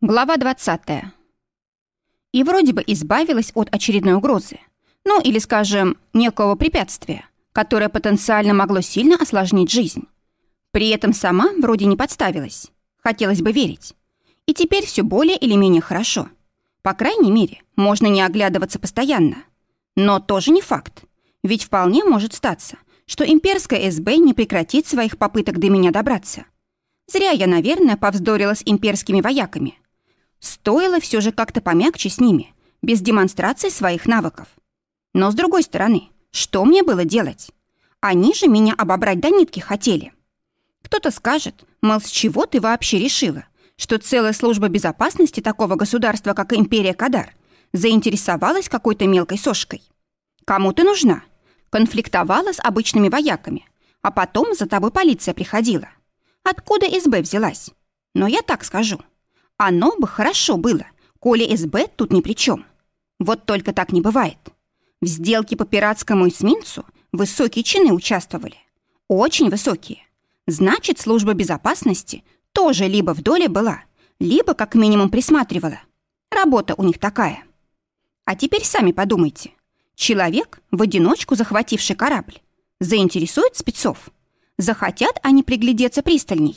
Глава 20. И вроде бы избавилась от очередной угрозы. Ну, или, скажем, некого препятствия, которое потенциально могло сильно осложнить жизнь. При этом сама вроде не подставилась. Хотелось бы верить. И теперь все более или менее хорошо. По крайней мере, можно не оглядываться постоянно. Но тоже не факт. Ведь вполне может статься, что имперская СБ не прекратит своих попыток до меня добраться. Зря я, наверное, повздорила с имперскими вояками – Стоило все же как-то помягче с ними, без демонстрации своих навыков. Но с другой стороны, что мне было делать? Они же меня обобрать до нитки хотели. Кто-то скажет, мол, с чего ты вообще решила, что целая служба безопасности такого государства, как Империя Кадар, заинтересовалась какой-то мелкой сошкой? Кому ты нужна? Конфликтовала с обычными вояками, а потом за тобой полиция приходила. Откуда СБ взялась? Но я так скажу – оно бы хорошо было, коли СБ тут ни при чем. Вот только так не бывает. В сделке по пиратскому эсминцу высокие чины участвовали. Очень высокие. Значит, служба безопасности тоже либо в доле была, либо как минимум присматривала. Работа у них такая. А теперь сами подумайте. Человек, в одиночку захвативший корабль, заинтересует спецов? Захотят они приглядеться пристальней?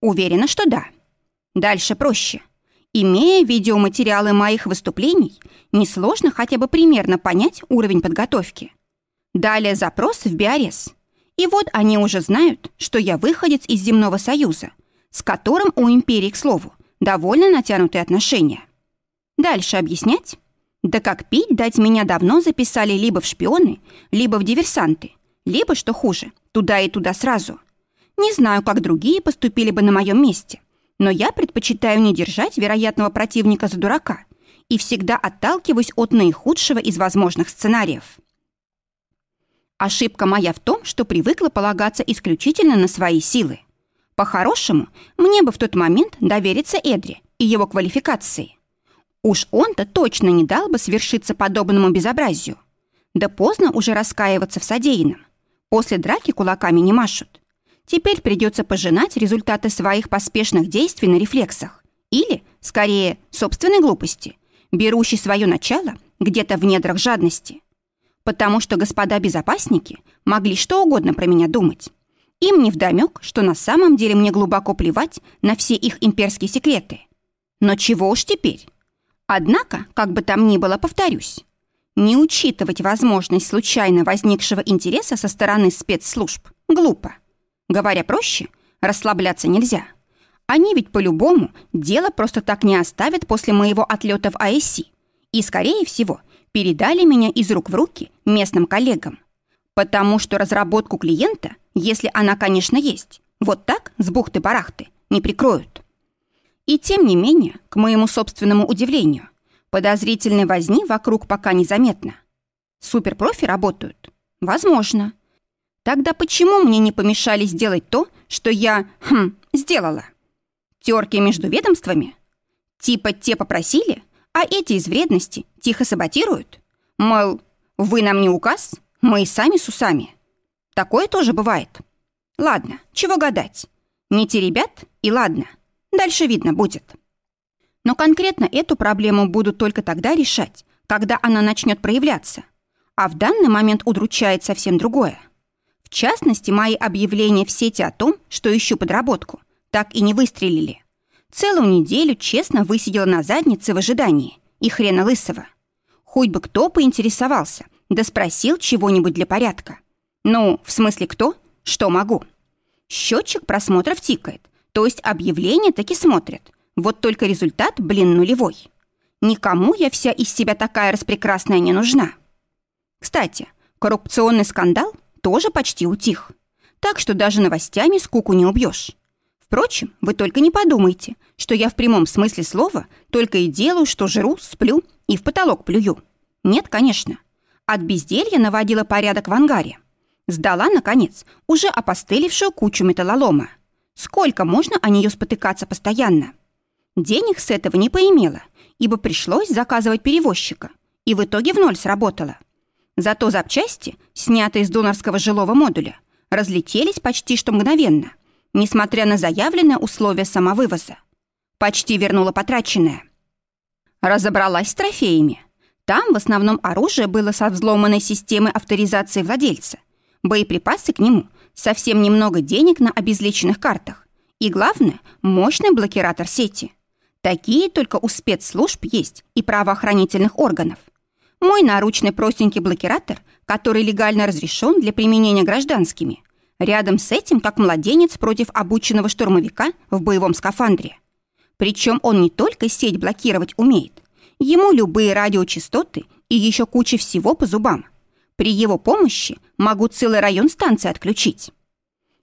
Уверена, что да. Дальше проще. Имея видеоматериалы моих выступлений, несложно хотя бы примерно понять уровень подготовки. Далее запрос в Биорез. И вот они уже знают, что я выходец из Земного Союза, с которым у империи, к слову, довольно натянутые отношения. Дальше объяснять? Да как пить дать меня давно записали либо в шпионы, либо в диверсанты, либо, что хуже, туда и туда сразу. Не знаю, как другие поступили бы на моем месте но я предпочитаю не держать вероятного противника за дурака и всегда отталкиваюсь от наихудшего из возможных сценариев. Ошибка моя в том, что привыкла полагаться исключительно на свои силы. По-хорошему, мне бы в тот момент довериться Эдри и его квалификации. Уж он-то точно не дал бы свершиться подобному безобразию. Да поздно уже раскаиваться в содеянном. После драки кулаками не машут. Теперь придется пожинать результаты своих поспешных действий на рефлексах или, скорее, собственной глупости, берущей свое начало где-то в недрах жадности. Потому что господа безопасники могли что угодно про меня думать. Им не вдомек, что на самом деле мне глубоко плевать на все их имперские секреты. Но чего уж теперь? Однако, как бы там ни было, повторюсь, не учитывать возможность случайно возникшего интереса со стороны спецслужб глупо. Говоря проще, расслабляться нельзя. Они ведь по-любому дело просто так не оставят после моего отлета в АСИ. И, скорее всего, передали меня из рук в руки местным коллегам. Потому что разработку клиента, если она, конечно, есть, вот так, с бухты-барахты, не прикроют. И тем не менее, к моему собственному удивлению, подозрительной возни вокруг пока незаметно. Суперпрофи работают? Возможно. Тогда почему мне не помешали сделать то, что я, хм, сделала? Терки между ведомствами? Типа те попросили, а эти из вредности тихо саботируют? Мол, вы нам не указ, мы и сами с усами. Такое тоже бывает. Ладно, чего гадать. Не те ребят, и ладно. Дальше видно будет. Но конкретно эту проблему будут только тогда решать, когда она начнет проявляться. А в данный момент удручает совсем другое. В частности, мои объявления в сети о том, что ищу подработку, так и не выстрелили. Целую неделю честно высидела на заднице в ожидании. И хрена лысого. Хоть бы кто поинтересовался, да спросил чего-нибудь для порядка. Ну, в смысле кто? Что могу? Счетчик просмотров тикает, то есть объявления таки смотрят. Вот только результат, блин, нулевой. Никому я вся из себя такая распрекрасная не нужна. Кстати, коррупционный скандал тоже почти утих. Так что даже новостями скуку не убьешь. Впрочем, вы только не подумайте, что я в прямом смысле слова только и делаю, что жру, сплю и в потолок плюю. Нет, конечно. От безделья наводила порядок в ангаре. Сдала, наконец, уже опостылевшую кучу металлолома. Сколько можно о нее спотыкаться постоянно? Денег с этого не поимела, ибо пришлось заказывать перевозчика, и в итоге в ноль сработало. Зато запчасти, снятые из донорского жилого модуля, разлетелись почти что мгновенно, несмотря на заявленное условие самовывоза. Почти вернула потраченное. Разобралась с трофеями. Там в основном оружие было со взломанной системой авторизации владельца, боеприпасы к нему, совсем немного денег на обезличенных картах и, главное, мощный блокиратор сети. Такие только у спецслужб есть и правоохранительных органов. Мой наручный простенький блокиратор, который легально разрешен для применения гражданскими, рядом с этим как младенец против обученного штурмовика в боевом скафандре. Причем он не только сеть блокировать умеет, ему любые радиочастоты и еще куча всего по зубам. При его помощи могу целый район станции отключить.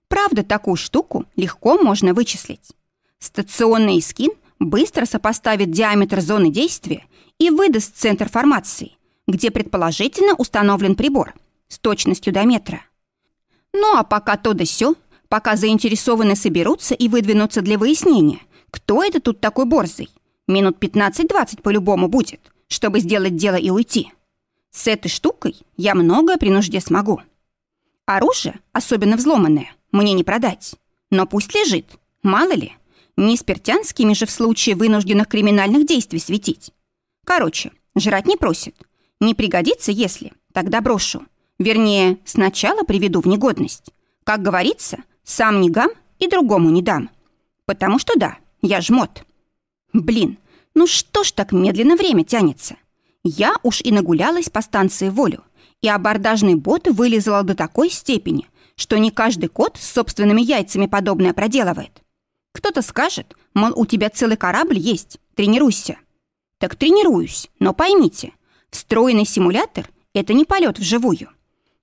Правда, такую штуку легко можно вычислить. Стационный скин быстро сопоставит диаметр зоны действия и выдаст центр формации, где предположительно установлен прибор с точностью до метра. Ну а пока то да сё, пока заинтересованные соберутся и выдвинутся для выяснения, кто это тут такой борзый, минут 15-20 по-любому будет, чтобы сделать дело и уйти. С этой штукой я многое при нужде смогу. Оружие, особенно взломанное, мне не продать. Но пусть лежит, мало ли. Не спиртянскими же в случае вынужденных криминальных действий светить. Короче, жрать не просит. Не пригодится, если, тогда брошу. Вернее, сначала приведу в негодность. Как говорится, сам не гам и другому не дам. Потому что да, я жмот. Блин, ну что ж так медленно время тянется? Я уж и нагулялась по станции волю, и абордажный бот вылезала до такой степени, что не каждый кот с собственными яйцами подобное проделывает. Кто-то скажет, мол, у тебя целый корабль есть, тренируйся. Так тренируюсь, но поймите, встроенный симулятор — это не полет вживую.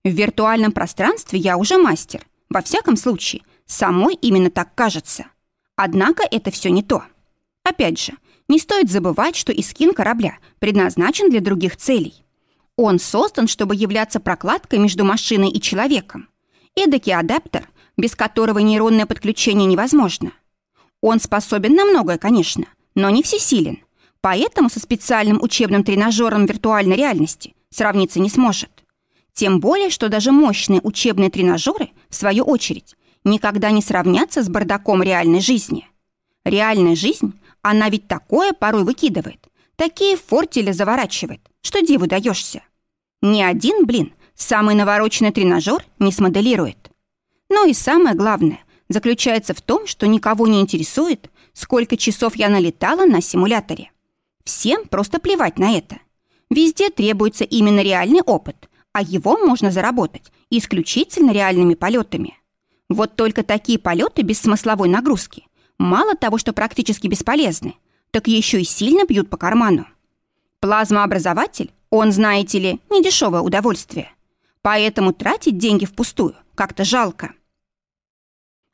В виртуальном пространстве я уже мастер. Во всяком случае, самой именно так кажется. Однако это все не то. Опять же, не стоит забывать, что искин корабля предназначен для других целей. Он создан, чтобы являться прокладкой между машиной и человеком. Эдакий адаптер, без которого нейронное подключение невозможно. Он способен на многое, конечно, но не всесилен. Поэтому со специальным учебным тренажером виртуальной реальности сравниться не сможет. Тем более, что даже мощные учебные тренажеры, в свою очередь, никогда не сравнятся с бардаком реальной жизни. Реальная жизнь, она ведь такое порой выкидывает, такие фортили заворачивает, что диву даешься. Ни один, блин, самый навороченный тренажер не смоделирует. Но и самое главное заключается в том, что никого не интересует, сколько часов я налетала на симуляторе. Всем просто плевать на это. Везде требуется именно реальный опыт, а его можно заработать исключительно реальными полетами. Вот только такие полеты без смысловой нагрузки мало того, что практически бесполезны, так еще и сильно бьют по карману. Плазмообразователь, он, знаете ли, не дешевое удовольствие. Поэтому тратить деньги впустую как-то жалко.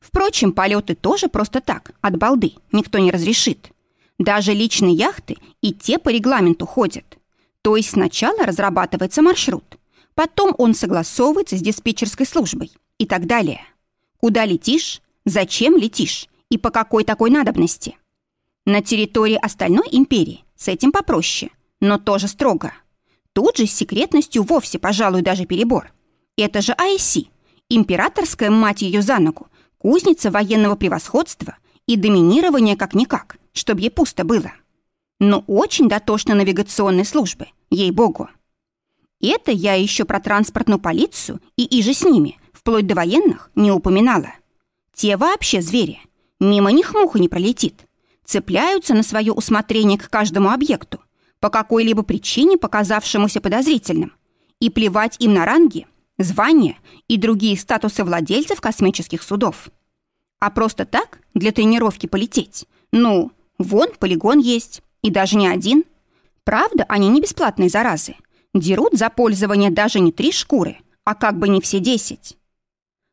Впрочем, полеты тоже просто так, от балды, никто не разрешит. Даже личные яхты и те по регламенту ходят. То есть сначала разрабатывается маршрут, потом он согласовывается с диспетчерской службой и так далее. Куда летишь, зачем летишь и по какой такой надобности. На территории остальной империи с этим попроще, но тоже строго. Тут же с секретностью вовсе, пожалуй, даже перебор. Это же АИСи, императорская мать ее за ногу, кузница военного превосходства и доминирования как-никак, чтобы ей пусто было. Но очень дотошно навигационной службы, ей-богу. Это я еще про транспортную полицию и иже с ними, вплоть до военных, не упоминала. Те вообще звери. Мимо них муха не пролетит. Цепляются на свое усмотрение к каждому объекту, по какой-либо причине показавшемуся подозрительным, и плевать им на ранги, звания и другие статусы владельцев космических судов. А просто так, для тренировки полететь, ну, вон полигон есть, и даже не один. Правда, они не бесплатные заразы. Дерут за пользование даже не три шкуры, а как бы не все десять.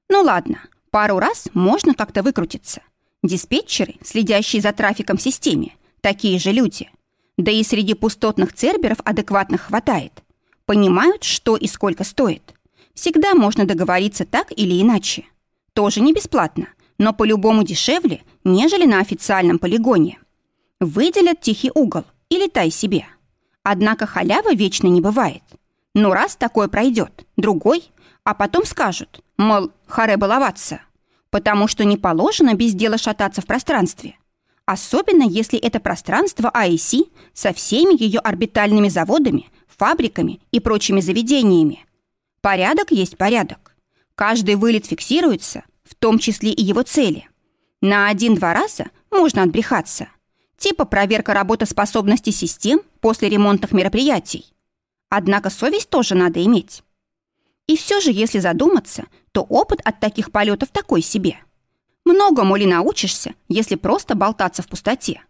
Ну ладно, пару раз можно как-то выкрутиться. Диспетчеры, следящие за трафиком в системе, такие же люди – да и среди пустотных церберов адекватных хватает. Понимают, что и сколько стоит. Всегда можно договориться так или иначе. Тоже не бесплатно, но по-любому дешевле, нежели на официальном полигоне. Выделят тихий угол и летай себе. Однако халява вечно не бывает. Но раз такое пройдет, другой, а потом скажут, мол, харе баловаться, потому что не положено без дела шататься в пространстве. Особенно если это пространство АИСи со всеми ее орбитальными заводами, фабриками и прочими заведениями. Порядок есть порядок. Каждый вылет фиксируется, в том числе и его цели. На один-два раза можно отбрехаться. Типа проверка работоспособности систем после ремонтных мероприятий. Однако совесть тоже надо иметь. И все же, если задуматься, то опыт от таких полетов такой себе. Многому ли научишься, если просто болтаться в пустоте?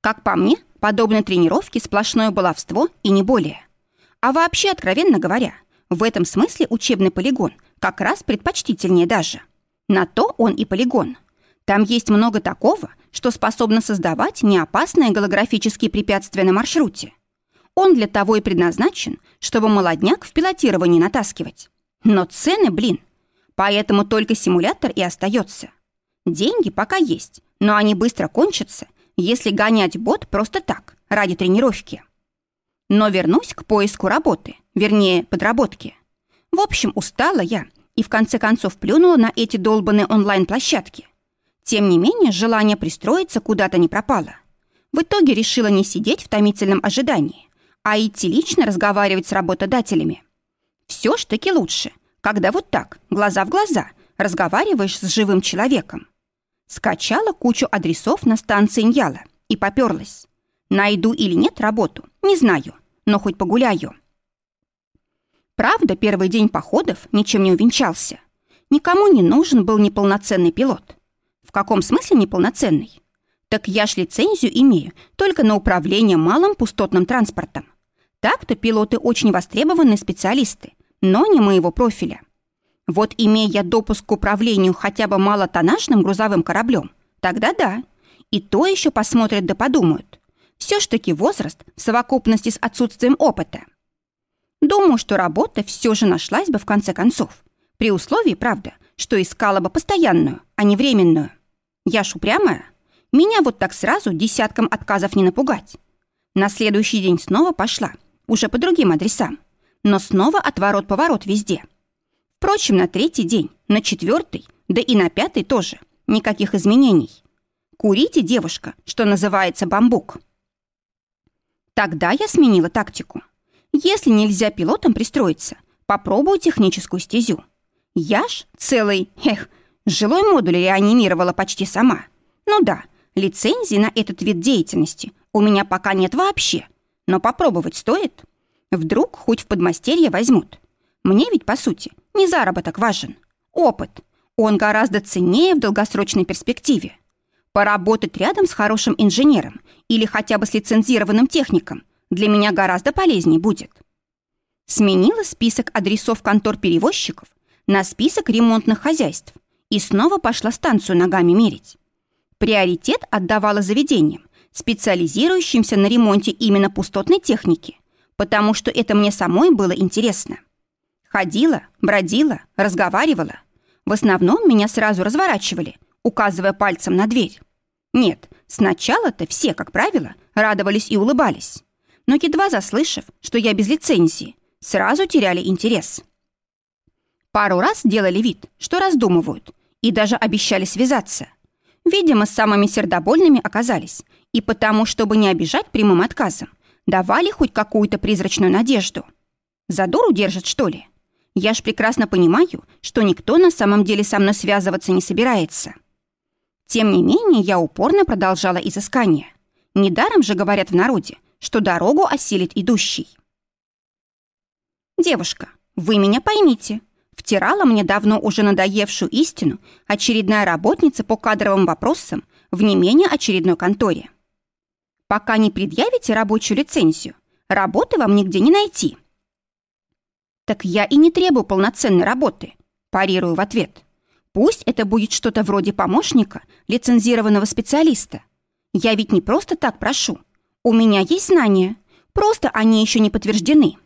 Как по мне, подобные тренировки сплошное баловство и не более. А вообще, откровенно говоря, в этом смысле учебный полигон как раз предпочтительнее даже. На то он и полигон. Там есть много такого, что способно создавать неопасные голографические препятствия на маршруте. Он для того и предназначен, чтобы молодняк в пилотировании натаскивать. Но цены, блин. Поэтому только симулятор и остается. Деньги пока есть, но они быстро кончатся, если гонять бот просто так, ради тренировки. Но вернусь к поиску работы, вернее, подработки. В общем, устала я и в конце концов плюнула на эти долбанные онлайн-площадки. Тем не менее, желание пристроиться куда-то не пропало. В итоге решила не сидеть в томительном ожидании, а идти лично разговаривать с работодателями. Все ж таки лучше, когда вот так, глаза в глаза, разговариваешь с живым человеком. Скачала кучу адресов на станции Ньяла и поперлась. Найду или нет работу, не знаю, но хоть погуляю. Правда, первый день походов ничем не увенчался. Никому не нужен был неполноценный пилот. В каком смысле неполноценный? Так я ж лицензию имею только на управление малым пустотным транспортом. Так-то пилоты очень востребованные специалисты, но не моего профиля. Вот имея я допуск к управлению хотя бы малотоннажным грузовым кораблем, тогда да. И то еще посмотрят да подумают. Все ж таки возраст в совокупности с отсутствием опыта. Думаю, что работа все же нашлась бы в конце концов. При условии, правда, что искала бы постоянную, а не временную. Я ж упрямая. Меня вот так сразу десяткам отказов не напугать. На следующий день снова пошла уже по другим адресам, но снова отворот-поворот везде. Впрочем, на третий день, на четвертый, да и на пятый тоже никаких изменений. Курите, девушка, что называется бамбук. Тогда я сменила тактику. Если нельзя пилотом пристроиться, попробую техническую стезю. Я ж целый, эх, жилой модуль реанимировала почти сама. Ну да, лицензии на этот вид деятельности у меня пока нет вообще, но попробовать стоит. Вдруг хоть в подмастерье возьмут. Мне ведь, по сути, не заработок важен. Опыт. Он гораздо ценнее в долгосрочной перспективе. Поработать рядом с хорошим инженером или хотя бы с лицензированным техником для меня гораздо полезнее будет. Сменила список адресов контор перевозчиков на список ремонтных хозяйств и снова пошла станцию ногами мерить. Приоритет отдавала заведениям, специализирующимся на ремонте именно пустотной техники, потому что это мне самой было интересно. Ходила, бродила, разговаривала. В основном меня сразу разворачивали, указывая пальцем на дверь. Нет, сначала-то все, как правило, радовались и улыбались. Но едва заслышав, что я без лицензии, сразу теряли интерес. Пару раз делали вид, что раздумывают, и даже обещали связаться. Видимо, самыми сердобольными оказались и потому, чтобы не обижать прямым отказом, давали хоть какую-то призрачную надежду. За дуру держат, что ли? Я ж прекрасно понимаю, что никто на самом деле со мной связываться не собирается. Тем не менее, я упорно продолжала изыскание. Недаром же говорят в народе, что дорогу осилит идущий. «Девушка, вы меня поймите», втирала мне давно уже надоевшую истину очередная работница по кадровым вопросам в не менее очередной конторе. Пока не предъявите рабочую лицензию, работы вам нигде не найти. Так я и не требую полноценной работы, парирую в ответ. Пусть это будет что-то вроде помощника, лицензированного специалиста. Я ведь не просто так прошу. У меня есть знания, просто они еще не подтверждены.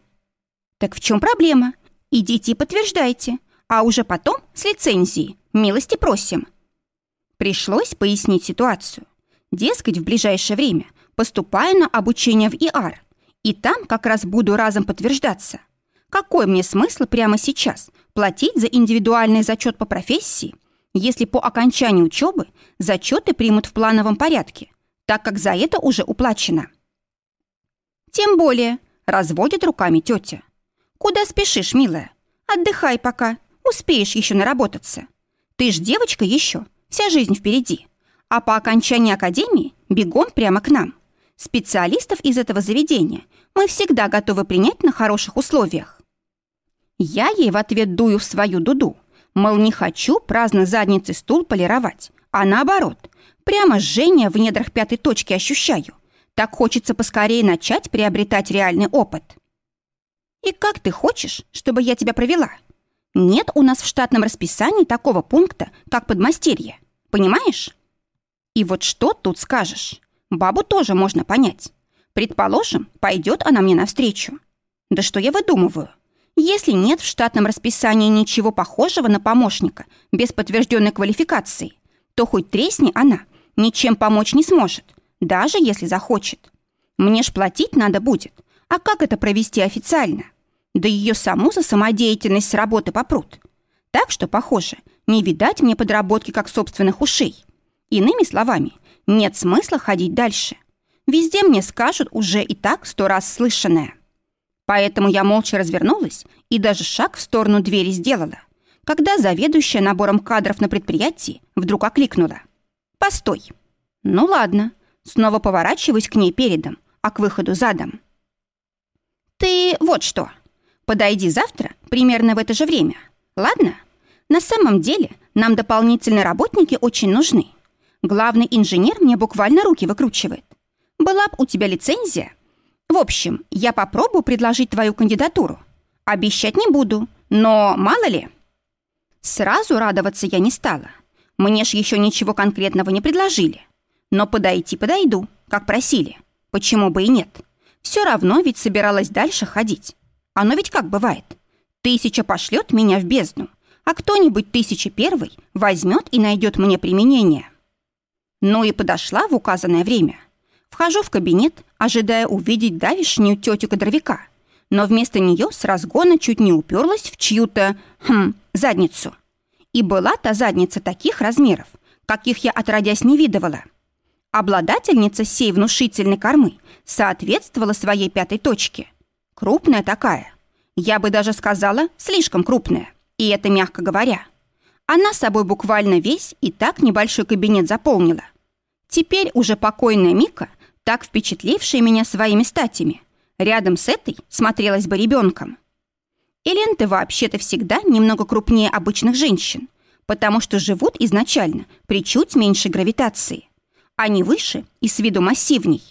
Так в чем проблема? Идите и подтверждайте, а уже потом с лицензией милости просим. Пришлось пояснить ситуацию. Дескать, в ближайшее время поступаю на обучение в ИАР, и там как раз буду разом подтверждаться. Какой мне смысл прямо сейчас платить за индивидуальный зачет по профессии, если по окончании учебы зачеты примут в плановом порядке, так как за это уже уплачено. Тем более, разводит руками тетя. Куда спешишь, милая? Отдыхай пока, успеешь еще наработаться. Ты ж девочка еще, вся жизнь впереди. А по окончании академии бегом прямо к нам. Специалистов из этого заведения мы всегда готовы принять на хороших условиях. Я ей в ответ дую в свою дуду, мол, не хочу праздно задницей стул полировать, а наоборот, прямо жжение в недрах пятой точки ощущаю. Так хочется поскорее начать приобретать реальный опыт. И как ты хочешь, чтобы я тебя провела? Нет у нас в штатном расписании такого пункта, как подмастерье. Понимаешь? И вот что тут скажешь? Бабу тоже можно понять. Предположим, пойдет она мне навстречу. Да что я выдумываю? Если нет в штатном расписании ничего похожего на помощника без подтвержденной квалификации, то хоть тресни она, ничем помочь не сможет, даже если захочет. Мне ж платить надо будет. А как это провести официально? Да ее саму за самодеятельность с работы попрут. Так что, похоже, не видать мне подработки как собственных ушей. Иными словами, нет смысла ходить дальше. Везде мне скажут уже и так сто раз слышанное. Поэтому я молча развернулась и даже шаг в сторону двери сделала, когда заведующая набором кадров на предприятии вдруг окликнула. «Постой!» «Ну ладно». Снова поворачиваюсь к ней передом, а к выходу задом. «Ты вот что. Подойди завтра примерно в это же время. Ладно? На самом деле нам дополнительные работники очень нужны. Главный инженер мне буквально руки выкручивает. Была б у тебя лицензия. В общем, я попробую предложить твою кандидатуру. Обещать не буду, но мало ли. Сразу радоваться я не стала. Мне ж еще ничего конкретного не предложили. Но подойти подойду, как просили. Почему бы и нет? Все равно ведь собиралась дальше ходить. Оно ведь как бывает. Тысяча пошлет меня в бездну, а кто-нибудь тысяча первый возьмет и найдет мне применение. Ну и подошла в указанное время. Вхожу в кабинет, ожидая увидеть давишнюю тетю-кадровика, но вместо нее с разгона чуть не уперлась в чью-то, хм, задницу. И была та задница таких размеров, каких я отродясь не видывала. Обладательница сей внушительной кормы соответствовала своей пятой точке. Крупная такая. Я бы даже сказала, слишком крупная. И это мягко говоря. Она собой буквально весь и так небольшой кабинет заполнила. Теперь уже покойная Мика, так впечатлившая меня своими статями, рядом с этой смотрелась бы ребенком. Эленты вообще-то всегда немного крупнее обычных женщин, потому что живут изначально при чуть меньшей гравитации. Они выше и с виду массивней.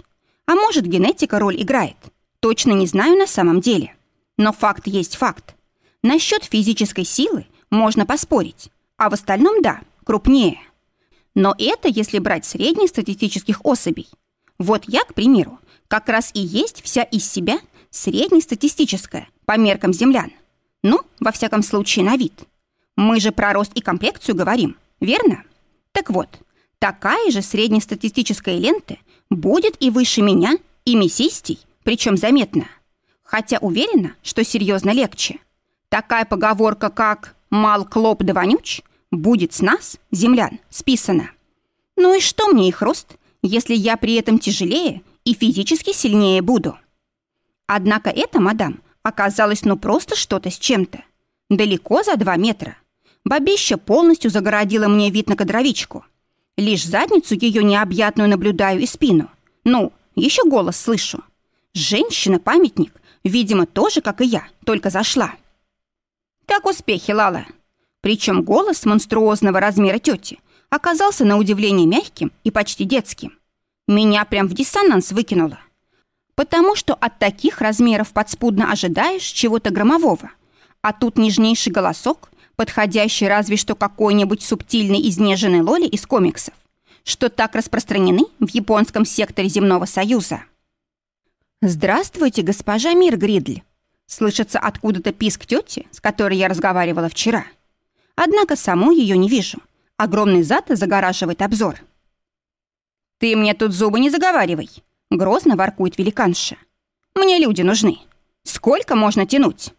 А может, генетика роль играет. Точно не знаю на самом деле. Но факт есть факт. Насчет физической силы можно поспорить. А в остальном, да, крупнее. Но это если брать среднестатистических особей. Вот я, к примеру, как раз и есть вся из себя среднестатистическая по меркам землян. Ну, во всяком случае, на вид. Мы же про рост и комплекцию говорим, верно? Так вот, такая же среднестатистическая лента будет и выше меня, и мясистей, причем заметно. Хотя уверена, что серьезно легче. Такая поговорка, как «мал клоп да вонюч» будет с нас, землян, списано. Ну и что мне их рост, если я при этом тяжелее и физически сильнее буду? Однако эта мадам оказалась ну просто что-то с чем-то. Далеко за два метра. Бабища полностью загородила мне вид на кадровичку. Лишь задницу ее необъятную наблюдаю и спину. Ну, еще голос слышу. Женщина-памятник, видимо, тоже, как и я, только зашла. «Как успехи, Лала?» Причем голос монструозного размера тети оказался на удивление мягким и почти детским. Меня прям в диссонанс выкинуло. Потому что от таких размеров подспудно ожидаешь чего-то громового. А тут нежнейший голосок, подходящий разве что какой-нибудь субтильной изнеженной Лоли из комиксов, что так распространены в японском секторе Земного Союза. «Здравствуйте, госпожа Мир Гридль!» Слышится откуда-то писк тети, с которой я разговаривала вчера – Однако саму ее не вижу. Огромный зад загораживает обзор. «Ты мне тут зубы не заговаривай!» Грозно воркует великанша. «Мне люди нужны. Сколько можно тянуть?»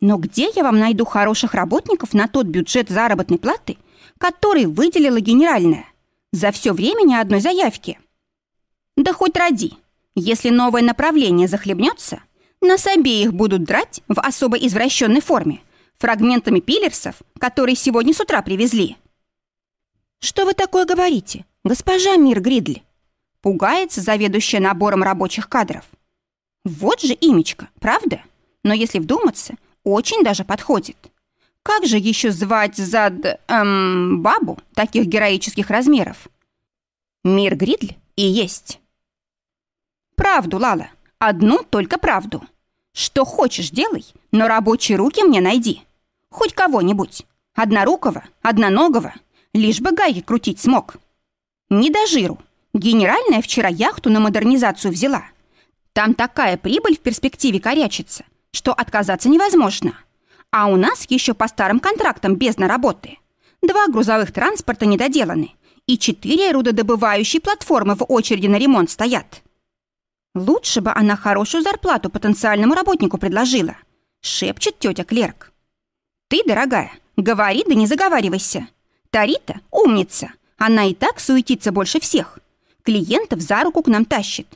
«Но где я вам найду хороших работников на тот бюджет заработной платы, который выделила генеральная? За все время ни одной заявки». Да хоть ради. Если новое направление захлебнется, нас обеих будут драть в особо извращенной форме, фрагментами пилерсов, которые сегодня с утра привезли. «Что вы такое говорите, госпожа Мир Гридли?» Пугается заведующая набором рабочих кадров. Вот же имечко, правда? Но если вдуматься, очень даже подходит. Как же еще звать зад... Эм, бабу таких героических размеров? Мир Гридль и есть. Правду, Лала. Одну только правду. Что хочешь, делай, но рабочие руки мне найди. Хоть кого-нибудь. Однорукого, одноногого. Лишь бы гайки крутить смог. Не до жиру. Генеральная вчера яхту на модернизацию взяла. Там такая прибыль в перспективе корячится, что отказаться невозможно. А у нас еще по старым контрактам бездна работы. Два грузовых транспорта недоделаны, и четыре рудодобывающие платформы в очереди на ремонт стоят. Лучше бы она хорошую зарплату потенциальному работнику предложила, шепчет тетя Клерк. Ты, дорогая, говори да не заговаривайся. Тарита умница, она и так суетится больше всех. Клиентов за руку к нам тащит.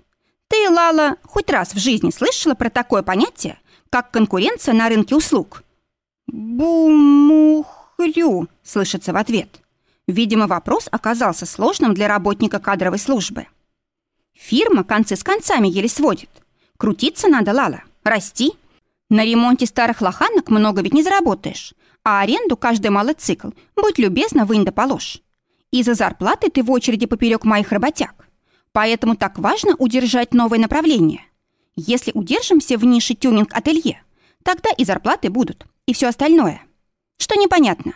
Ты, Лала, хоть раз в жизни слышала про такое понятие, как конкуренция на рынке услуг? Бумухрю, слышится в ответ. Видимо, вопрос оказался сложным для работника кадровой службы. Фирма концы с концами еле сводит. Крутиться надо, Лала, расти. На ремонте старых лоханок много ведь не заработаешь. А аренду каждый малый цикл, будь любезна, вынь да положь. И за зарплаты ты в очереди поперек моих работяг. Поэтому так важно удержать новое направление. Если удержимся в нише тюнинг-ателье, тогда и зарплаты будут, и все остальное. Что непонятно.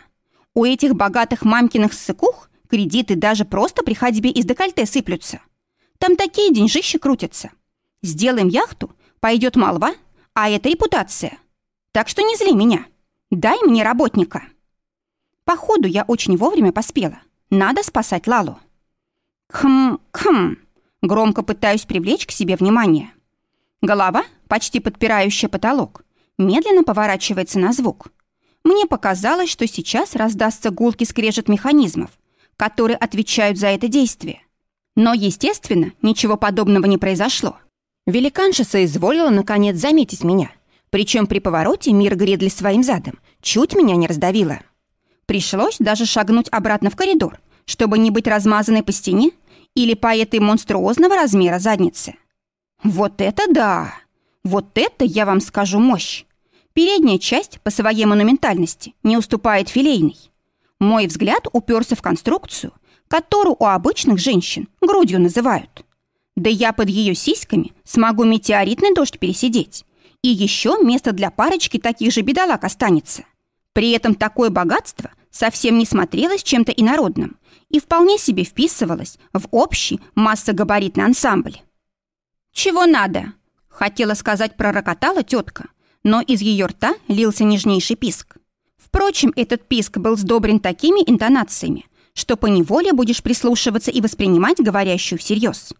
У этих богатых мамкиных ссыкух кредиты даже просто при ходьбе из декольте сыплются. Там такие деньжищи крутятся. Сделаем яхту, пойдет молва, а это репутация. Так что не зли меня. Дай мне работника. Походу, я очень вовремя поспела. Надо спасать Лалу. Хм-хм. Громко пытаюсь привлечь к себе внимание. Голова, почти подпирающая потолок, медленно поворачивается на звук. Мне показалось, что сейчас раздастся гулкий скрежет механизмов, которые отвечают за это действие. Но, естественно, ничего подобного не произошло. Великанша соизволила, наконец, заметить меня. Причем при повороте мир Гридли своим задом чуть меня не раздавила. Пришлось даже шагнуть обратно в коридор, чтобы не быть размазанной по стене или по этой монструозного размера заднице. Вот это да! Вот это, я вам скажу, мощь! Передняя часть по своей монументальности не уступает филейной. Мой взгляд уперся в конструкцию – которую у обычных женщин грудью называют. Да я под ее сиськами смогу метеоритный дождь пересидеть. И еще место для парочки таких же бедолаг останется. При этом такое богатство совсем не смотрелось чем-то инородным и вполне себе вписывалось в общий массогабаритный ансамбль. «Чего надо?» — хотела сказать пророкотала тетка, но из ее рта лился нежнейший писк. Впрочем, этот писк был сдобрен такими интонациями, что поневоле будешь прислушиваться и воспринимать говорящую всерьез.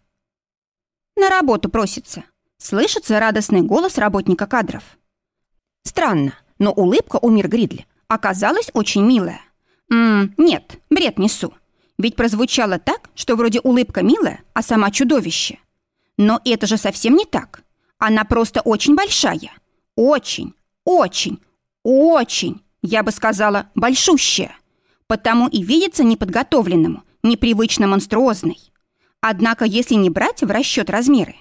На работу просится. Слышится радостный голос работника кадров. Странно, но улыбка у Мир Гридли оказалась очень милая. Ммм, нет, бред несу. Ведь прозвучало так, что вроде улыбка милая, а сама чудовище. Но это же совсем не так. Она просто очень большая. Очень, очень, очень, я бы сказала, большущая потому и видится неподготовленному, непривычно монструозной. Однако, если не брать в расчет размеры.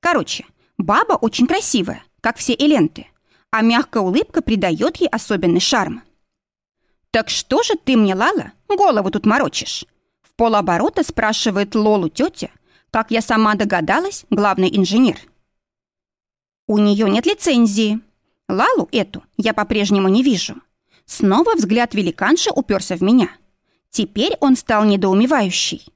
Короче, баба очень красивая, как все эленты, а мягкая улыбка придает ей особенный шарм. «Так что же ты мне, Лала, голову тут морочишь?» В полоборота спрашивает Лолу тетя, как я сама догадалась, главный инженер. «У нее нет лицензии. Лалу эту я по-прежнему не вижу. Снова взгляд великанши уперся в меня. Теперь он стал недоумевающий.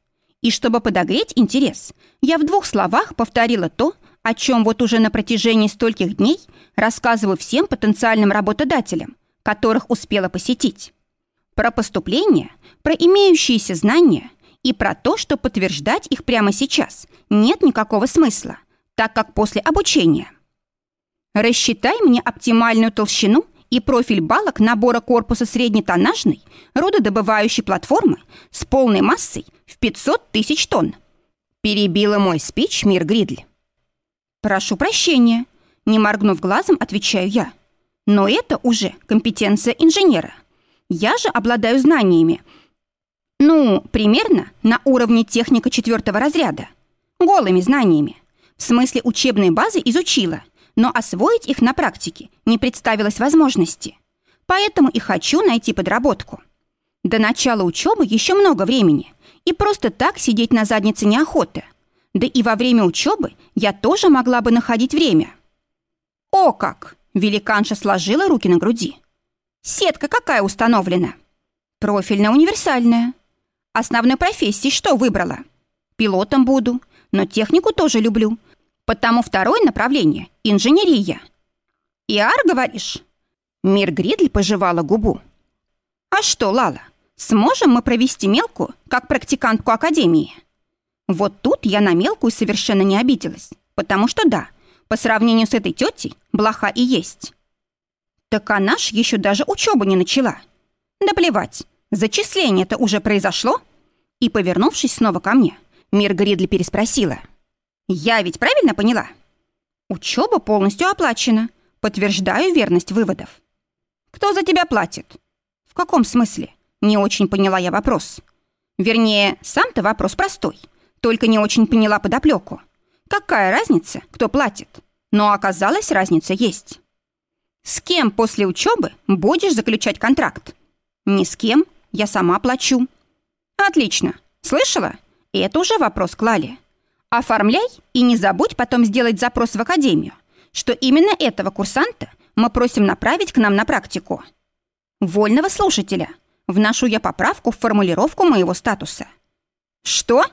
И чтобы подогреть интерес, я в двух словах повторила то, о чем вот уже на протяжении стольких дней рассказываю всем потенциальным работодателям, которых успела посетить. Про поступление, про имеющиеся знания и про то, что подтверждать их прямо сейчас нет никакого смысла, так как после обучения. Рассчитай мне оптимальную толщину и профиль балок набора корпуса среднетоннажной рододобывающей платформы с полной массой в 500 тысяч тонн. Перебила мой спич Мир Гридль. «Прошу прощения», — не моргнув глазом, отвечаю я. «Но это уже компетенция инженера. Я же обладаю знаниями. Ну, примерно на уровне техника четвертого разряда. Голыми знаниями. В смысле учебной базы изучила, но освоить их на практике не представилось возможности. Поэтому и хочу найти подработку. До начала учебы еще много времени, и просто так сидеть на заднице неохота. Да и во время учебы я тоже могла бы находить время. О как! Великанша сложила руки на груди. Сетка какая установлена? Профильная универсальная. Основной профессии что выбрала? Пилотом буду, но технику тоже люблю. Потому второе направление — инженерия. «Иар, говоришь?» Мир Гридли пожевала губу. «А что, Лала, сможем мы провести мелкую, как практикантку академии?» Вот тут я на мелкую совершенно не обиделась, потому что да, по сравнению с этой тетей, блоха и есть. Так она ж еще даже учебу не начала. Да плевать, зачисление-то уже произошло? И, повернувшись снова ко мне, Мир Гридли переспросила. «Я ведь правильно поняла?» «Учеба полностью оплачена. Подтверждаю верность выводов». Кто за тебя платит?» «В каком смысле?» Не очень поняла я вопрос. Вернее, сам-то вопрос простой. Только не очень поняла подоплеку. Какая разница, кто платит? Но оказалось, разница есть. С кем после учебы будешь заключать контракт? Ни с кем, я сама плачу. Отлично. Слышала? Это уже вопрос к Лале. Оформляй и не забудь потом сделать запрос в академию, что именно этого курсанта – мы просим направить к нам на практику. Вольного слушателя. Вношу я поправку в формулировку моего статуса. Что?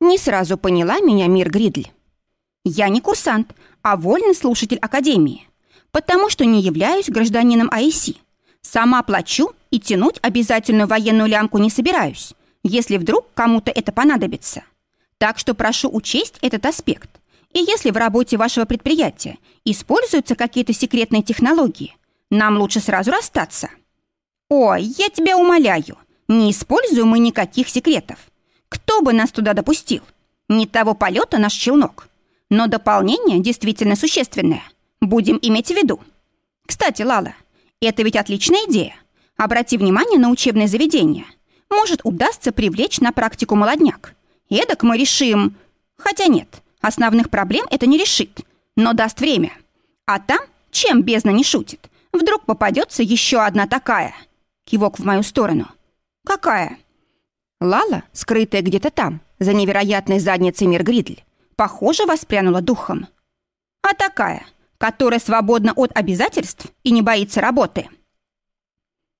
Не сразу поняла меня мир Гридль. Я не курсант, а вольный слушатель Академии, потому что не являюсь гражданином АИСи. Сама плачу и тянуть обязательную военную лямку не собираюсь, если вдруг кому-то это понадобится. Так что прошу учесть этот аспект и если в работе вашего предприятия используются какие-то секретные технологии, нам лучше сразу расстаться. Ой, я тебя умоляю, не используем мы никаких секретов. Кто бы нас туда допустил? Не того полета наш челнок. Но дополнение действительно существенное. Будем иметь в виду. Кстати, Лала, это ведь отличная идея. Обрати внимание на учебное заведение. Может, удастся привлечь на практику молодняк. Эдак мы решим... Хотя нет, Основных проблем это не решит, но даст время. А там, чем бездна не шутит, вдруг попадется еще одна такая. Кивок в мою сторону. Какая? Лала, скрытая где-то там, за невероятной задницей мир Гридль, похоже, воспрянула духом. А такая, которая свободна от обязательств и не боится работы.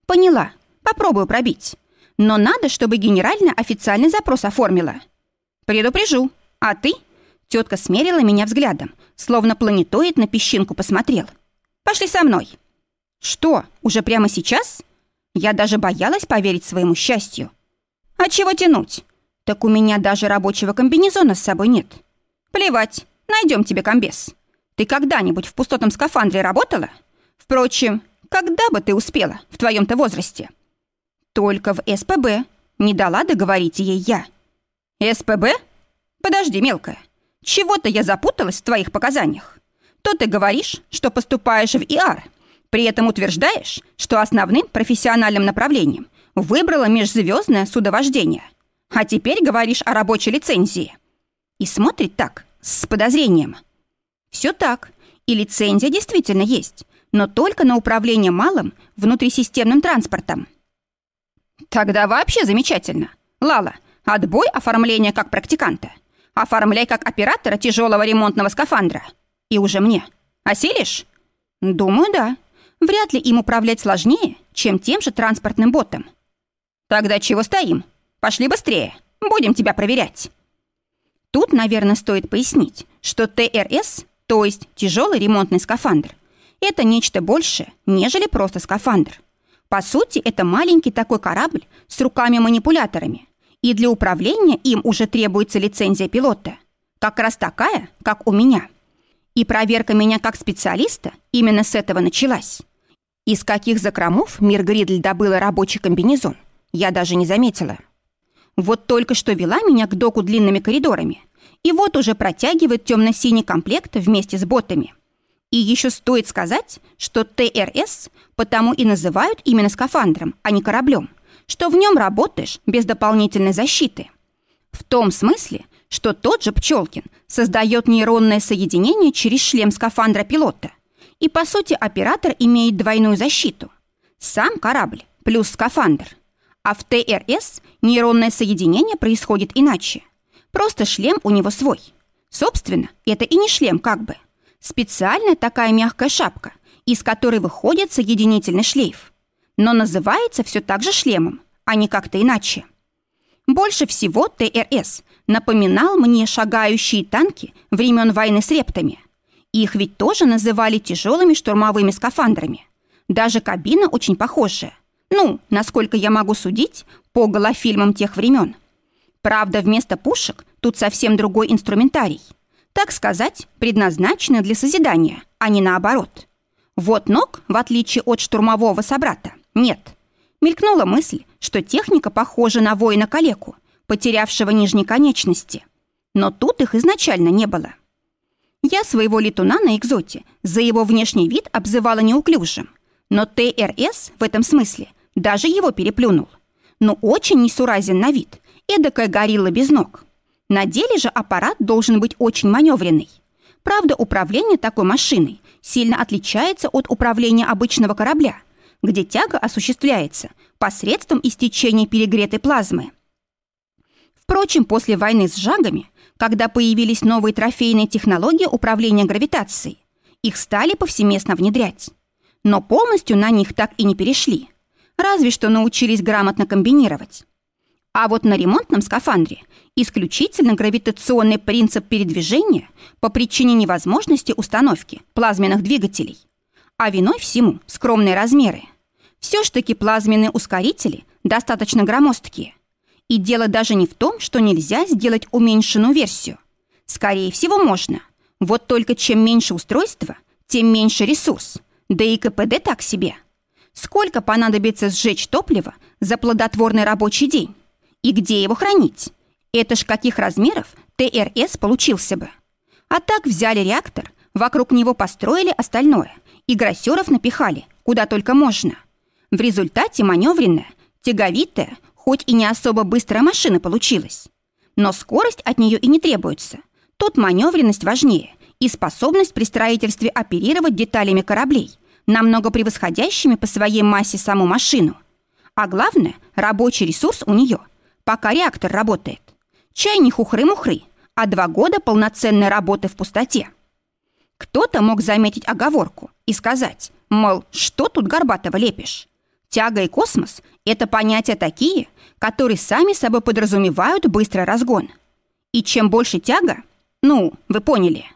Поняла. Попробую пробить. Но надо, чтобы генерально официальный запрос оформила. Предупрежу. А ты Тетка смерила меня взглядом, словно планетоид на песчинку посмотрел. «Пошли со мной». «Что, уже прямо сейчас?» Я даже боялась поверить своему счастью. «А чего тянуть? Так у меня даже рабочего комбинезона с собой нет. Плевать, найдем тебе комбез. Ты когда-нибудь в пустотном скафандре работала? Впрочем, когда бы ты успела в твоем-то возрасте?» «Только в СПБ», — не дала договорить ей я. «СПБ? Подожди, мелкая, чего-то я запуталась в твоих показаниях. То ты говоришь, что поступаешь в ИАР, при этом утверждаешь, что основным профессиональным направлением выбрала межзвездное судовождение. А теперь говоришь о рабочей лицензии. И смотрит так, с подозрением. Все так, и лицензия действительно есть, но только на управление малым внутрисистемным транспортом. Тогда вообще замечательно. Лала, отбой оформления как практиканта – Оформляй как оператора тяжелого ремонтного скафандра. И уже мне. Осилишь? Думаю, да. Вряд ли им управлять сложнее, чем тем же транспортным ботом. Тогда чего стоим? Пошли быстрее. Будем тебя проверять. Тут, наверное, стоит пояснить, что ТРС, то есть тяжелый ремонтный скафандр, это нечто большее, нежели просто скафандр. По сути, это маленький такой корабль с руками-манипуляторами, и для управления им уже требуется лицензия пилота. Как раз такая, как у меня. И проверка меня как специалиста именно с этого началась. Из каких закромов мир Гридль добыла рабочий комбинезон, я даже не заметила. Вот только что вела меня к доку длинными коридорами, И вот уже протягивает темно-синий комплект вместе с ботами. И еще стоит сказать, что ТРС потому и называют именно скафандром, а не кораблем, что в нем работаешь без дополнительной защиты. В том смысле, что тот же Пчелкин создает нейронное соединение через шлем скафандра пилота. И, по сути, оператор имеет двойную защиту. Сам корабль плюс скафандр. А в ТРС нейронное соединение происходит иначе. Просто шлем у него свой. Собственно, это и не шлем как бы. Специальная такая мягкая шапка, из которой выходит соединительный шлейф. Но называется все так же шлемом, а не как-то иначе. Больше всего ТРС напоминал мне шагающие танки времен войны с рептами. Их ведь тоже называли тяжелыми штурмовыми скафандрами. Даже кабина очень похожая. Ну, насколько я могу судить, по голофильмам тех времен. Правда, вместо пушек тут совсем другой инструментарий. Так сказать, предназначенный для созидания, а не наоборот. Вот ног, в отличие от штурмового собрата, нет. Мелькнула мысль, что техника похожа на воина-калеку, потерявшего нижние конечности. Но тут их изначально не было. Я своего летуна на экзоте за его внешний вид обзывала неуклюжим, но ТРС в этом смысле даже его переплюнул. Ну, очень несуразен на вид, эдакая горилла без ног. На деле же аппарат должен быть очень маневренный. Правда, управление такой машиной сильно отличается от управления обычного корабля, где тяга осуществляется посредством истечения перегретой плазмы. Впрочем, после войны с жагами, когда появились новые трофейные технологии управления гравитацией, их стали повсеместно внедрять. Но полностью на них так и не перешли. Разве что научились грамотно комбинировать. А вот на ремонтном скафандре исключительно гравитационный принцип передвижения по причине невозможности установки плазменных двигателей. А виной всему скромные размеры. Все ж таки плазменные ускорители достаточно громоздкие. И дело даже не в том, что нельзя сделать уменьшенную версию. Скорее всего, можно. Вот только чем меньше устройства, тем меньше ресурс. Да и КПД так себе. Сколько понадобится сжечь топлива за плодотворный рабочий день? И где его хранить? Это ж каких размеров ТРС получился бы. А так взяли реактор, вокруг него построили остальное, и грассеров напихали, куда только можно. В результате маневренная, тяговитая, хоть и не особо быстрая машина получилась. Но скорость от нее и не требуется. Тут маневренность важнее и способность при строительстве оперировать деталями кораблей, намного превосходящими по своей массе саму машину. А главное, рабочий ресурс у нее – пока реактор работает. Чай не хухры-мухры, а два года полноценной работы в пустоте. Кто-то мог заметить оговорку и сказать, мол, что тут горбатого лепишь? Тяга и космос — это понятия такие, которые сами собой подразумевают быстрый разгон. И чем больше тяга, ну, вы поняли.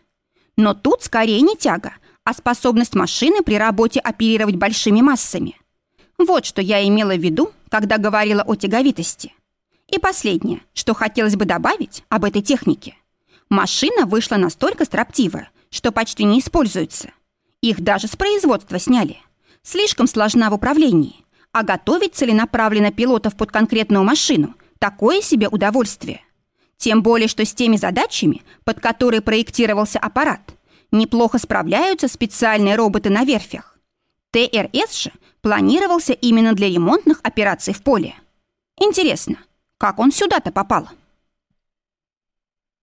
Но тут скорее не тяга, а способность машины при работе оперировать большими массами. Вот что я имела в виду, когда говорила о тяговитости. И последнее, что хотелось бы добавить об этой технике. Машина вышла настолько строптивая, что почти не используется. Их даже с производства сняли. Слишком сложна в управлении, а готовить целенаправленно пилотов под конкретную машину – такое себе удовольствие. Тем более, что с теми задачами, под которые проектировался аппарат, неплохо справляются специальные роботы на верфях. ТРС же планировался именно для ремонтных операций в поле. Интересно, как он сюда-то попал?